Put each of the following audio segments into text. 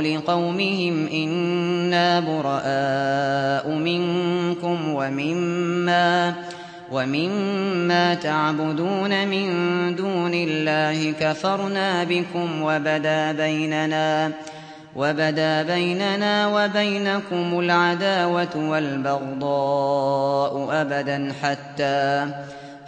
لقومهم إنا براء منكم ومما ومما تعبدون من دون الله كفرنا بكم وبدا بيننا وبدا بيننا وبينكم العداوة والبغضاء أبدا حتى حتى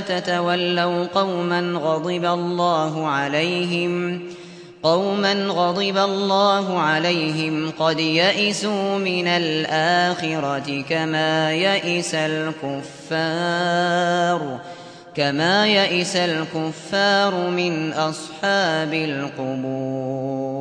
تتولوا قوما غضب الله عليهم قوما غضب الله عليهم قد يئسوا من الآخرة كما يئس الكفار كما يئس الكفار من أصحاب القبور